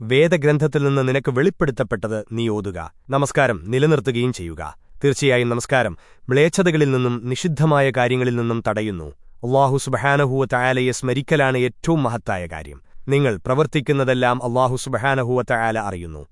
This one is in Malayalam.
വേദഗ്രന്ഥത്തിൽ നിന്ന് നിനക്ക് വെളിപ്പെടുത്തപ്പെട്ടത് നീ ഓതുക നമസ്കാരം നിലനിർത്തുകയും ചെയ്യുക. തീർച്ചയായും നമസ്കാരം. മ്ലേച്ഛതകളിൽ നിന്നും നിഷിദ്ധമായ കാര്യങ്ങളിൽ നിന്നും തടയുന്നു. അള്ളാഹു സുബഹാനഹുവ തയാലയെ സ്മരിക്കലാണ് ഏറ്റവും മഹത്തായ കാര്യം. നിങ്ങൾ പ്രവർത്തിക്കുന്നതെല്ലാം അള്ളാഹു സുബഹാനഹുവ തയാല അറിയുന്നു.